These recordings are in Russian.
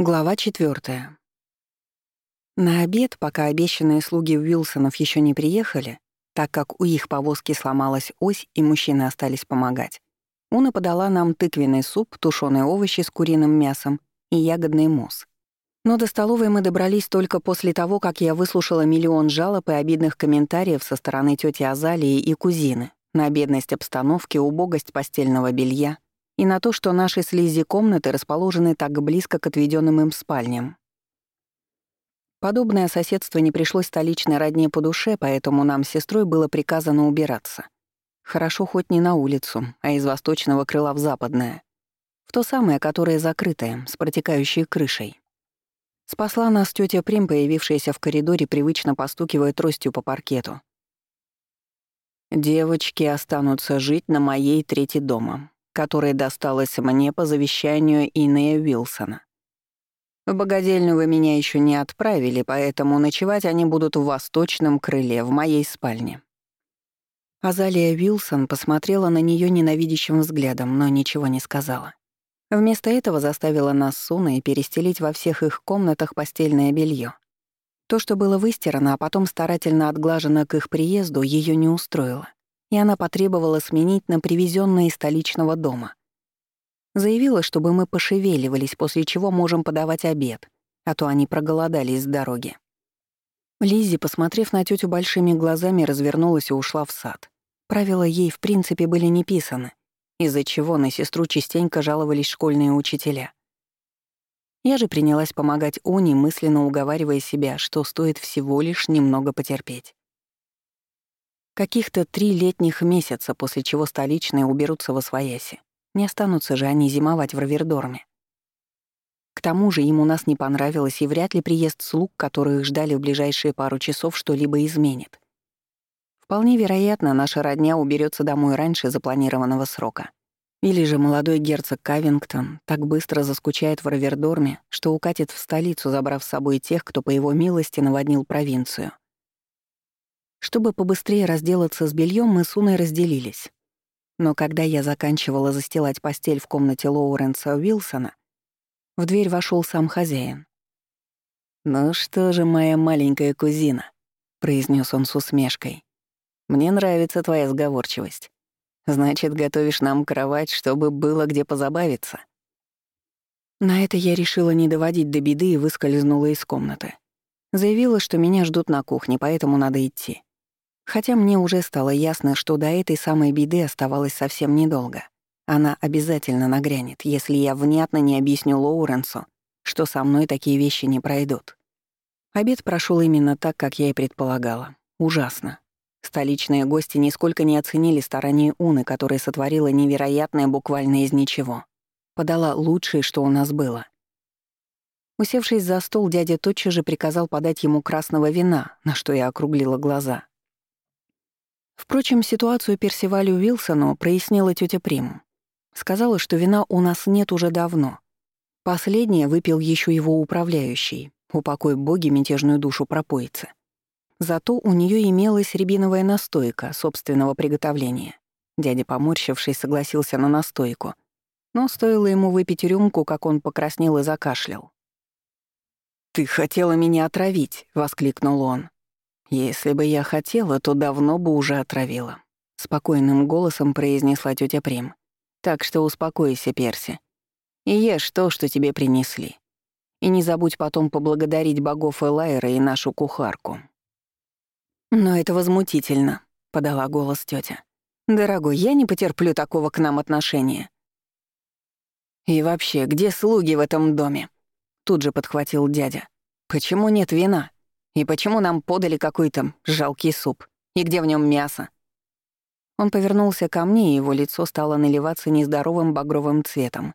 Глава четвертая. На обед, пока обещанные слуги Уилсонов еще не приехали, так как у их повозки сломалась ось и мужчины остались помогать, Уна подала нам тыквенный суп, тушеные овощи с куриным мясом и ягодный мусс. Но до столовой мы добрались только после того, как я выслушала миллион жалоб и обидных комментариев со стороны тети Азалии и кузины на бедность обстановки, убогость постельного белья и на то, что наши слизи комнаты расположены так близко к отведенным им спальням. Подобное соседство не пришлось столичной родне по душе, поэтому нам с сестрой было приказано убираться. Хорошо хоть не на улицу, а из восточного крыла в западное. В то самое, которое закрытое, с протекающей крышей. Спасла нас тетя Прим, появившаяся в коридоре, привычно постукивая тростью по паркету. «Девочки останутся жить на моей трети дома которая досталась мне по завещанию Инея Уилсона. В богадельню вы меня еще не отправили, поэтому ночевать они будут в восточном крыле, в моей спальне». Азалия Уилсон посмотрела на нее ненавидящим взглядом, но ничего не сказала. Вместо этого заставила нас с Уной перестелить во всех их комнатах постельное белье. То, что было выстирано, а потом старательно отглажено к их приезду, ее не устроило и она потребовала сменить на привезенное из столичного дома. Заявила, чтобы мы пошевеливались, после чего можем подавать обед, а то они проголодались с дороги. Лиззи, посмотрев на тетю большими глазами, развернулась и ушла в сад. Правила ей, в принципе, были не писаны, из-за чего на сестру частенько жаловались школьные учителя. Я же принялась помогать Уни, мысленно уговаривая себя, что стоит всего лишь немного потерпеть. Каких-то три летних месяца, после чего столичные уберутся во свояси. Не останутся же они зимовать в Равердорме. К тому же им у нас не понравилось, и вряд ли приезд слуг, которых ждали в ближайшие пару часов, что-либо изменит. Вполне вероятно, наша родня уберется домой раньше запланированного срока. Или же молодой герцог Кавингтон так быстро заскучает в Равердорме, что укатит в столицу, забрав с собой тех, кто по его милости наводнил провинцию — чтобы побыстрее разделаться с бельем, мы с Уной разделились. Но когда я заканчивала застилать постель в комнате Лоуренса Уилсона, в дверь вошел сам хозяин. «Ну что же, моя маленькая кузина», — произнес он с усмешкой. «Мне нравится твоя сговорчивость. Значит, готовишь нам кровать, чтобы было где позабавиться». На это я решила не доводить до беды и выскользнула из комнаты. Заявила, что меня ждут на кухне, поэтому надо идти. Хотя мне уже стало ясно, что до этой самой беды оставалось совсем недолго. Она обязательно нагрянет, если я внятно не объясню Лоуренсу, что со мной такие вещи не пройдут. Обед прошел именно так, как я и предполагала. Ужасно. Столичные гости нисколько не оценили старания Уны, которая сотворила невероятное буквально из ничего. Подала лучшее, что у нас было. Усевшись за стол, дядя тотчас же приказал подать ему красного вина, на что я округлила глаза. Впрочем, ситуацию Персивалю Уилсону прояснила тетя Прим. Сказала, что вина у нас нет уже давно. Последнее выпил еще его управляющий, упокой боги мятежную душу пропоицы. Зато у нее имелась рябиновая настойка собственного приготовления. Дядя, поморщившись, согласился на настойку. Но стоило ему выпить рюмку, как он покраснел и закашлял. «Ты хотела меня отравить!» — воскликнул он. «Если бы я хотела, то давно бы уже отравила», — спокойным голосом произнесла тетя Прим. «Так что успокойся, Перси, и ешь то, что тебе принесли. И не забудь потом поблагодарить богов Элайра и нашу кухарку». «Но это возмутительно», — подала голос тетя. «Дорогой, я не потерплю такого к нам отношения». «И вообще, где слуги в этом доме?» Тут же подхватил дядя. «Почему нет вина?» И почему нам подали какой-то жалкий суп? И где в нем мясо?» Он повернулся ко мне, и его лицо стало наливаться нездоровым багровым цветом.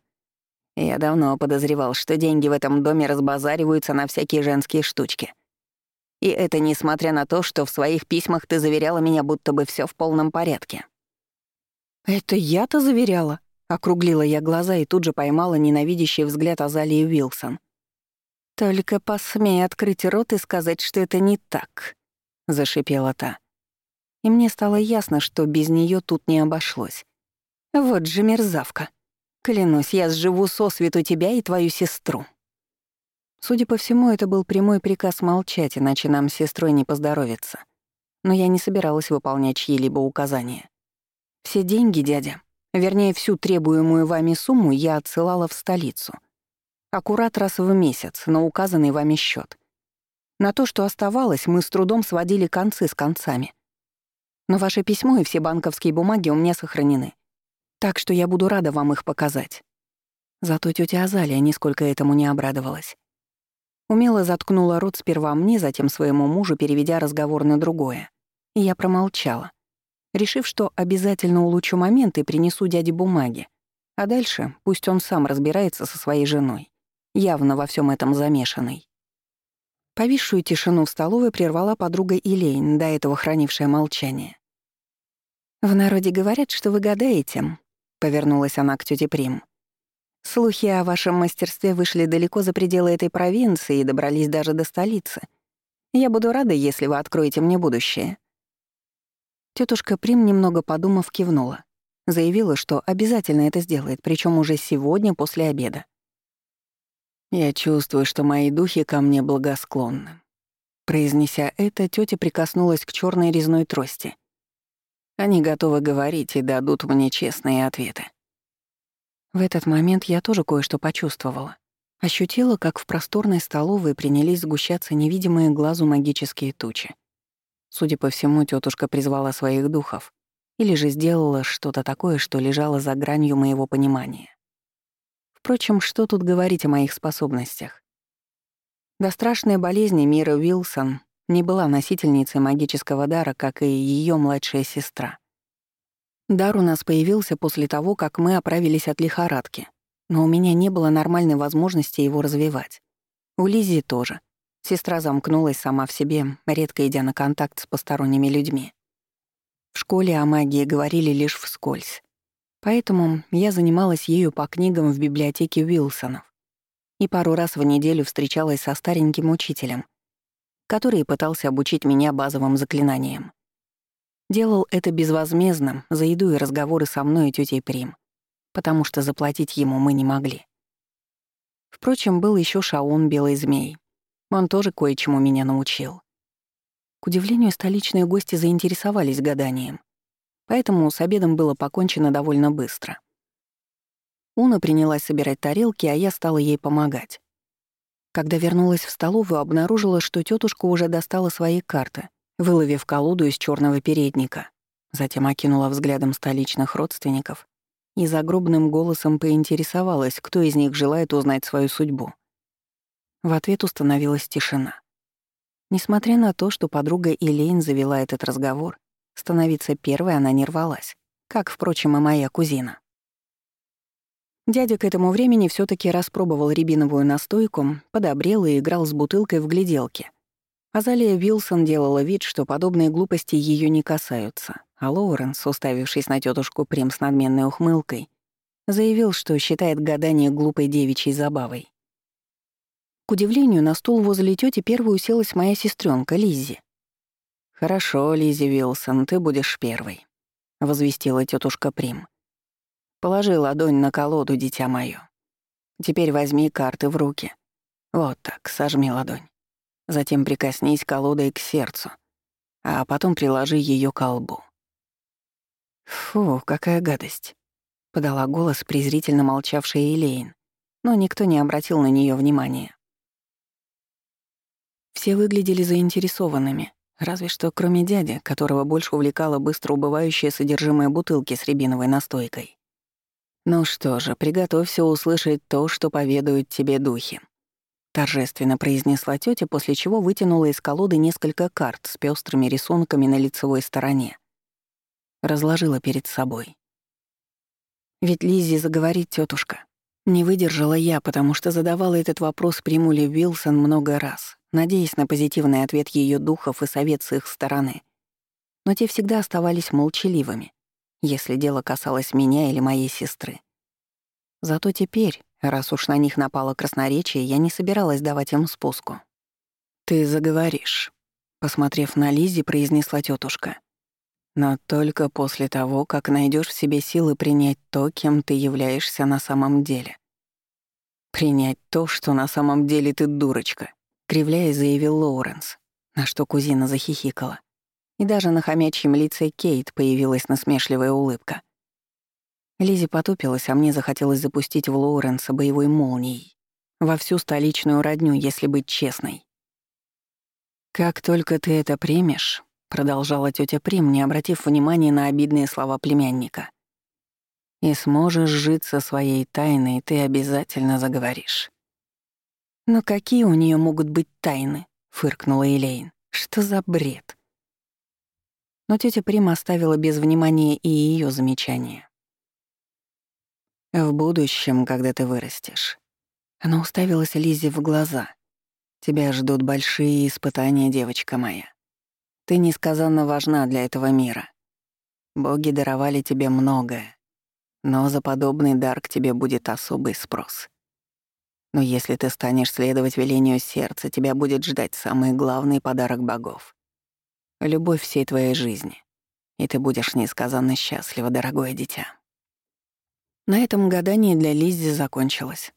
Я давно подозревал, что деньги в этом доме разбазариваются на всякие женские штучки. И это несмотря на то, что в своих письмах ты заверяла меня, будто бы все в полном порядке. «Это я-то заверяла?» — округлила я глаза и тут же поймала ненавидящий взгляд Азалии Уилсон. «Только посмей открыть рот и сказать, что это не так», — зашипела та. И мне стало ясно, что без нее тут не обошлось. «Вот же мерзавка. Клянусь, я сживу сосвету тебя и твою сестру». Судя по всему, это был прямой приказ молчать, иначе нам с сестрой не поздоровится. Но я не собиралась выполнять чьи-либо указания. Все деньги, дядя, вернее, всю требуемую вами сумму я отсылала в столицу. Аккурат раз в месяц, на указанный вами счет. На то, что оставалось, мы с трудом сводили концы с концами. Но ваше письмо и все банковские бумаги у меня сохранены. Так что я буду рада вам их показать. Зато тетя Азалия нисколько этому не обрадовалась. Умело заткнула рот сперва мне, затем своему мужу, переведя разговор на другое. И я промолчала, решив, что обязательно улучшу момент и принесу дяде бумаги. А дальше пусть он сам разбирается со своей женой, явно во всем этом замешанной. Повисшую тишину в столовой прервала подруга Илейн, до этого хранившая молчание. «В народе говорят, что вы гадаете», — повернулась она к тете Прим. Слухи о вашем мастерстве вышли далеко за пределы этой провинции и добрались даже до столицы. Я буду рада, если вы откроете мне будущее». Тетушка Прим, немного подумав, кивнула. Заявила, что обязательно это сделает, причем уже сегодня после обеда. «Я чувствую, что мои духи ко мне благосклонны». Произнеся это, тетя прикоснулась к черной резной трости. «Они готовы говорить и дадут мне честные ответы». В этот момент я тоже кое-что почувствовала. Ощутила, как в просторной столовой принялись сгущаться невидимые глазу магические тучи. Судя по всему, тетушка призвала своих духов или же сделала что-то такое, что лежало за гранью моего понимания. Впрочем, что тут говорить о моих способностях? До страшной болезни Мира Уилсон не была носительницей магического дара, как и ее младшая сестра. Дар у нас появился после того, как мы оправились от лихорадки, но у меня не было нормальной возможности его развивать. У Лизи тоже. Сестра замкнулась сама в себе, редко идя на контакт с посторонними людьми. В школе о магии говорили лишь вскользь. Поэтому я занималась ею по книгам в библиотеке Уилсонов и пару раз в неделю встречалась со стареньким учителем, который пытался обучить меня базовым заклинаниям. Делал это безвозмездно, за еду и разговоры со мной и тетей Прим, потому что заплатить ему мы не могли. Впрочем, был еще Шаун Белый Змей. Он тоже кое-чему меня научил. К удивлению, столичные гости заинтересовались гаданием, поэтому с обедом было покончено довольно быстро. Уна принялась собирать тарелки, а я стала ей помогать. Когда вернулась в столовую, обнаружила, что тетушка уже достала свои карты выловив колоду из черного передника. Затем окинула взглядом столичных родственников и загробным голосом поинтересовалась, кто из них желает узнать свою судьбу. В ответ установилась тишина. Несмотря на то, что подруга Элейн завела этот разговор, становиться первой она не рвалась, как, впрочем, и моя кузина. Дядя к этому времени все таки распробовал рябиновую настойку, подобрел и играл с бутылкой в гляделке, Азалия Вилсон делала вид, что подобные глупости ее не касаются, а Лоуренс, уставившись на тетушку Прим с надменной ухмылкой, заявил, что считает гадание глупой девичьей забавой. К удивлению, на стул возле тети первой уселась моя сестренка Лиззи. «Хорошо, Лиззи Вилсон, ты будешь первой», — возвестила тетушка Прим. «Положи ладонь на колоду, дитя моё. Теперь возьми карты в руки. Вот так, сожми ладонь. Затем прикоснись колодой к сердцу, а потом приложи ее к колбу. «Фу, какая гадость!» — подала голос презрительно молчавшая Элейн, но никто не обратил на нее внимания. Все выглядели заинтересованными, разве что кроме дяди, которого больше увлекало быстро убывающее содержимое бутылки с рябиновой настойкой. «Ну что же, приготовься услышать то, что поведают тебе духи», торжественно произнесла тетя, после чего вытянула из колоды несколько карт с пестрыми рисунками на лицевой стороне. Разложила перед собой. Ведь Лиззи заговорит тетушка. Не выдержала я, потому что задавала этот вопрос Примуле Вилсон много раз, надеясь на позитивный ответ ее духов и совет с их стороны. Но те всегда оставались молчаливыми, если дело касалось меня или моей сестры. Зато теперь, Раз уж на них напало красноречие, я не собиралась давать им спуску. «Ты заговоришь», — посмотрев на Лизи, произнесла тетушка. «Но только после того, как найдешь в себе силы принять то, кем ты являешься на самом деле». «Принять то, что на самом деле ты дурочка», — кривляясь заявил Лоуренс, на что кузина захихикала. И даже на хомячьем лице Кейт появилась насмешливая улыбка. Лизи потупилась, а мне захотелось запустить в Лоуренса боевой молнией. Во всю столичную родню, если быть честной. «Как только ты это примешь», — продолжала тетя Прим, не обратив внимания на обидные слова племянника, «и сможешь жить со своей тайной, ты обязательно заговоришь». «Но какие у нее могут быть тайны?» — фыркнула Элейн. «Что за бред?» Но тетя Прима оставила без внимания и ее замечания. «В будущем, когда ты вырастешь». Она уставилась Лизе в глаза. Тебя ждут большие испытания, девочка моя. Ты несказанно важна для этого мира. Боги даровали тебе многое, но за подобный дар к тебе будет особый спрос. Но если ты станешь следовать велению сердца, тебя будет ждать самый главный подарок богов — любовь всей твоей жизни. И ты будешь несказанно счастлива, дорогое дитя. На этом гадание для Лиззи закончилось.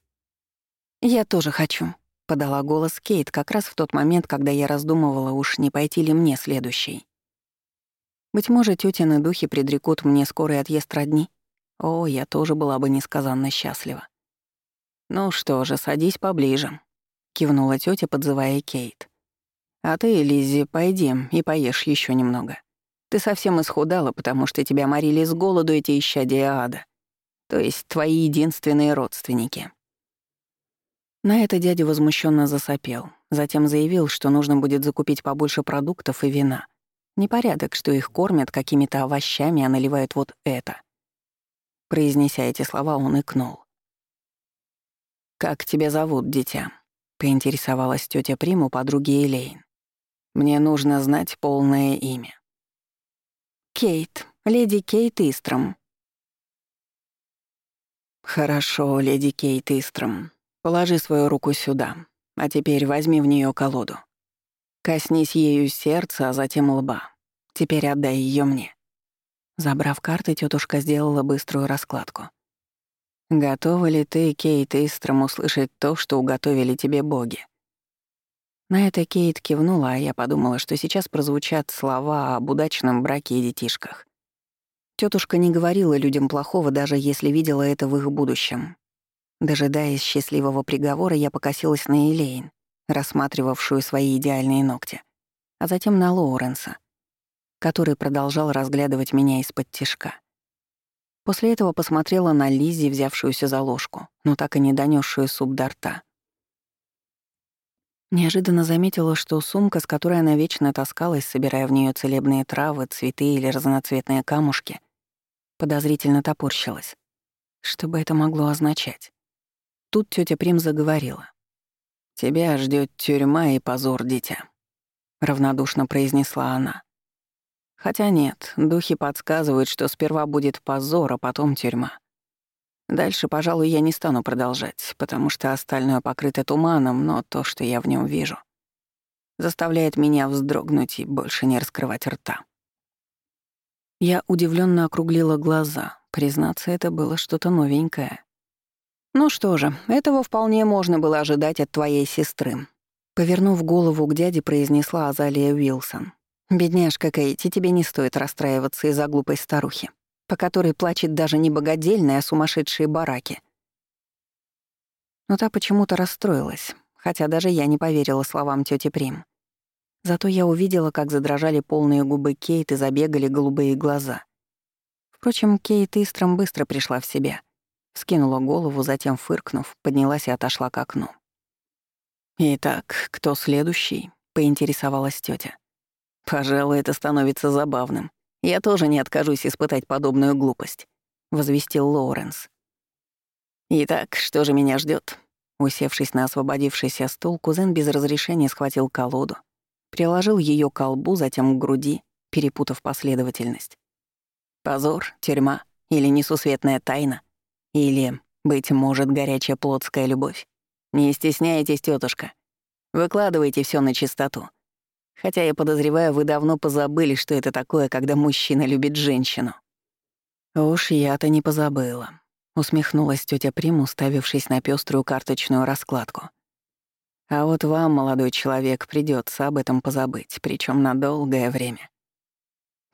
«Я тоже хочу», подала голос Кейт как раз в тот момент, когда я раздумывала, уж не пойти ли мне следующей. Быть может, тётины духи предрекут мне скорый отъезд родни? О, я тоже была бы несказанно счастлива. «Ну что же, садись поближе», — кивнула тётя, подзывая Кейт. «А ты, Лиззи, пойди и поешь ещё немного. Ты совсем исхудала, потому что тебя морили с голоду эти исчадия ада, то есть твои единственные родственники». На это дядя возмущенно засопел, затем заявил, что нужно будет закупить побольше продуктов и вина. Непорядок, что их кормят какими-то овощами, а наливают вот это. Произнеся эти слова, он икнул. «Как тебя зовут, дитя?» — поинтересовалась тетя Приму подруги Элейн. «Мне нужно знать полное имя». «Кейт, леди Кейт Истром». «Хорошо, леди Кейт Истром. Положи свою руку сюда, а теперь возьми в нее колоду. Коснись ею сердца, а затем лба. Теперь отдай ее мне». Забрав карты, тетушка сделала быструю раскладку. «Готова ли ты, Кейт Истром, услышать то, что уготовили тебе боги?» На это Кейт кивнула, а я подумала, что сейчас прозвучат слова об удачном браке и детишках. Тетушка не говорила людям плохого, даже если видела это в их будущем. Дожидаясь счастливого приговора, я покосилась на Элейн, рассматривавшую свои идеальные ногти, а затем на Лоуренса, который продолжал разглядывать меня из-под тишка. После этого посмотрела на Лиззи, взявшуюся за ложку, но так и не донесшую суп до рта. Неожиданно заметила, что сумка, с которой она вечно таскалась, собирая в нее целебные травы, цветы или разноцветные камушки, подозрительно топорщилась. Что бы это могло означать? Тут тетя Прим заговорила. «Тебя ждет тюрьма и позор, дитя», — равнодушно произнесла она. «Хотя нет, духи подсказывают, что сперва будет позор, а потом тюрьма. Дальше, пожалуй, я не стану продолжать, потому что остальное покрыто туманом, но то, что я в нем вижу, заставляет меня вздрогнуть и больше не раскрывать рта». Я удивленно округлила глаза. Признаться, это было что-то новенькое. «Ну что же, этого вполне можно было ожидать от твоей сестры», Повернув голову к дяде, произнесла Азалия Уилсон. «Бедняжка Кейти, тебе не стоит расстраиваться из-за глупой старухи, по которой плачет даже не богадельная, а сумасшедшие бараки». Но та почему-то расстроилась, хотя даже я не поверила словам тети Прим. Зато я увидела, как задрожали полные губы Кейт и забегали голубые глаза. Впрочем, Кейт Истром быстро пришла в себя — Скинула голову, затем, фыркнув, поднялась и отошла к окну. «Итак, кто следующий?» — поинтересовалась тетя. «Пожалуй, это становится забавным. Я тоже не откажусь испытать подобную глупость», — возвестил Лоуренс. «Итак, что же меня ждет? Усевшись на освободившийся стул, кузен без разрешения схватил колоду, приложил ее к колбу, затем к груди, перепутав последовательность. Позор, тюрьма или несусветная тайна? Или, быть может, горячая плотская любовь. Не стесняйтесь, тетушка. Выкладывайте все на чистоту. Хотя я подозреваю, вы давно позабыли, что это такое, когда мужчина любит женщину. Уж я-то не позабыла. Усмехнулась тетя Прим, уставившись на пеструю карточную раскладку. А вот вам, молодой человек, придется об этом позабыть, причем на долгое время.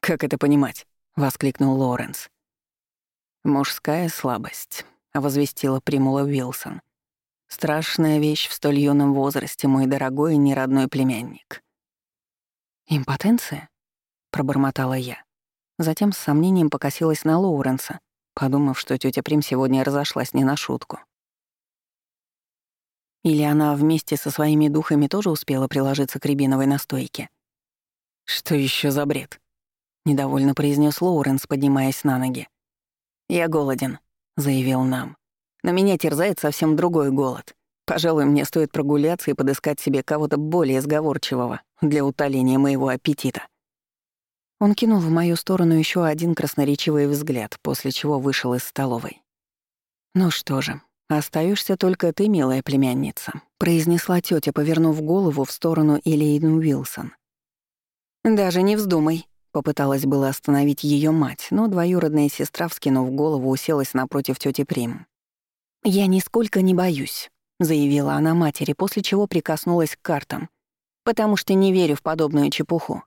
Как это понимать? воскликнул Лоренс. Мужская слабость, возвестила Примула Уилсон. Страшная вещь в столь юном возрасте, мой дорогой и неродной племянник. «Импотенция?» — пробормотала я. Затем с сомнением покосилась на Лоуренса, подумав, что тетя Прим сегодня разошлась не на шутку. Или она вместе со своими духами тоже успела приложиться к рябиновой настойке? «Что еще за бред?» — недовольно произнес Лоуренс, поднимаясь на ноги. «Я голоден», — заявил нам. «Но меня терзает совсем другой голод. Пожалуй, мне стоит прогуляться и подыскать себе кого-то более сговорчивого для утоления моего аппетита». Он кинул в мою сторону еще один красноречивый взгляд, после чего вышел из столовой. «Ну что же, остаешься только ты, милая племянница», — произнесла тетя, повернув голову в сторону Элейн Уилсон. «Даже не вздумай», — попыталась было остановить ее мать, но двоюродная сестра, вскинув голову, уселась напротив тети Прим. «Я нисколько не боюсь», — заявила она матери, после чего прикоснулась к картам, «потому что не верю в подобную чепуху.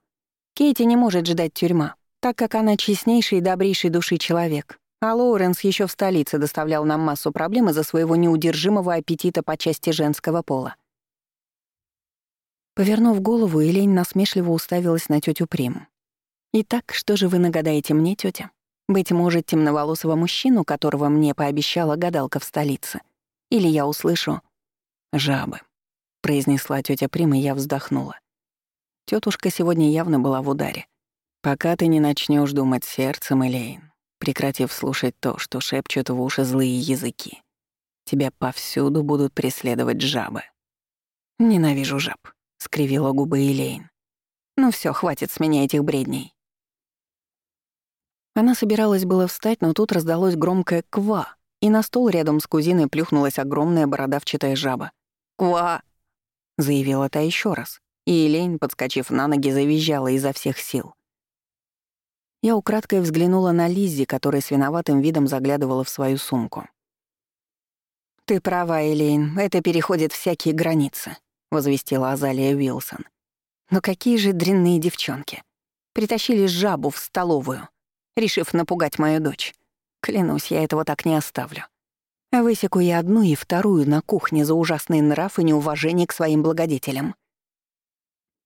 Кейти не может ждать тюрьма, так как она честнейший и добрейший души человек, а Лоуренс еще в столице доставлял нам массу проблем из-за своего неудержимого аппетита по части женского пола. Повернув голову, Элень насмешливо уставилась на тетю Прим. «Итак, что же вы нагадаете мне, тетя? Быть может, темноволосого мужчину, которого мне пообещала гадалка в столице? Или я услышу «жабы», — произнесла тетя Прим, и я вздохнула. Тетушка сегодня явно была в ударе. Пока ты не начнешь думать сердцем, Элейн, прекратив слушать то, что шепчут в уши злые языки, тебя повсюду будут преследовать жабы. «Ненавижу жаб», — скривила губы Элейн. «Ну все, хватит с меня этих бредней». Она собиралась было встать, но тут раздалось громкое «ква», и на стол рядом с кузиной плюхнулась огромная бородавчатая жаба. «Ква!» — заявила та еще раз и Элейн, подскочив на ноги, завизжала изо всех сил. Я украдкой взглянула на Лиззи, которая с виноватым видом заглядывала в свою сумку. «Ты права, Элейн, это переходит всякие границы», — возвестила Азалия Уилсон. «Но какие же дрянные девчонки! Притащили жабу в столовую, решив напугать мою дочь. Клянусь, я этого так не оставлю. Высеку я одну и вторую на кухне за ужасный нрав и неуважение к своим благодетелям».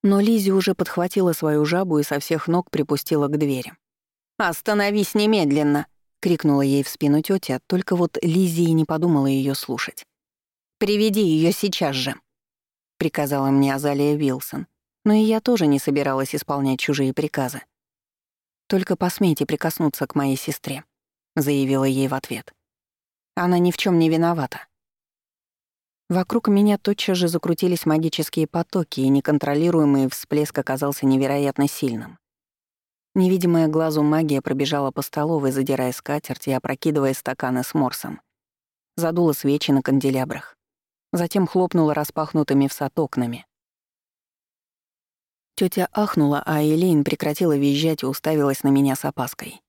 Но Лизи уже подхватила свою жабу и со всех ног припустила к двери. «Остановись немедленно!» — крикнула ей в спину тетя, только вот Лизи и не подумала ее слушать. «Приведи ее сейчас же!» — приказала мне Азалия Вилсон, но и я тоже не собиралась исполнять чужие приказы. «Только посмейте прикоснуться к моей сестре», — заявила ей в ответ. «Она ни в чем не виновата. Вокруг меня тотчас же закрутились магические потоки, и неконтролируемый всплеск оказался невероятно сильным. Невидимая глазу магия пробежала по столовой, задирая скатерть и опрокидывая стаканы с морсом. Задула свечи на канделябрах. Затем хлопнула распахнутыми в сад окнами. Тётя ахнула, а Элейн прекратила визжать и уставилась на меня с опаской.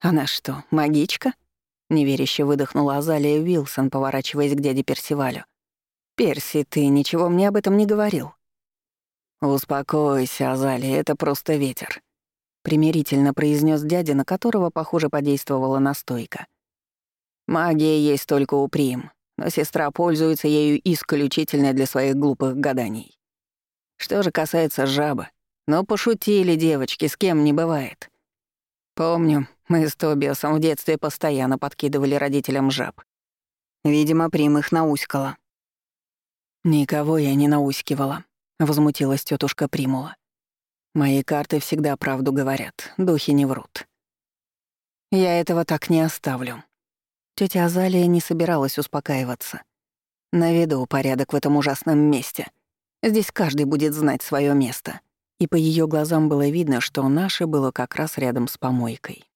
«Она что, магичка?» Неверяще выдохнула Азалия Уилсон, поворачиваясь к дяде Персивалю. «Перси, ты ничего мне об этом не говорил». «Успокойся, Азалия, это просто ветер», — примирительно произнес дядя, на которого, похоже, подействовала настойка. «Магия есть только у Прим, но сестра пользуется ею исключительно для своих глупых гаданий. Что же касается жабы, ну пошутили девочки, с кем не бывает. Помню, мы с Тобиасом в детстве постоянно подкидывали родителям жаб. Видимо, Прим их науськала. «Никого я не науськивала», — возмутилась тетушка Примула. «Мои карты всегда правду говорят, духи не врут». «Я этого так не оставлю». Тетя Азалия не собиралась успокаиваться. На виду порядок в этом ужасном месте. Здесь каждый будет знать свое место. И по ее глазам было видно, что наше было как раз рядом с помойкой.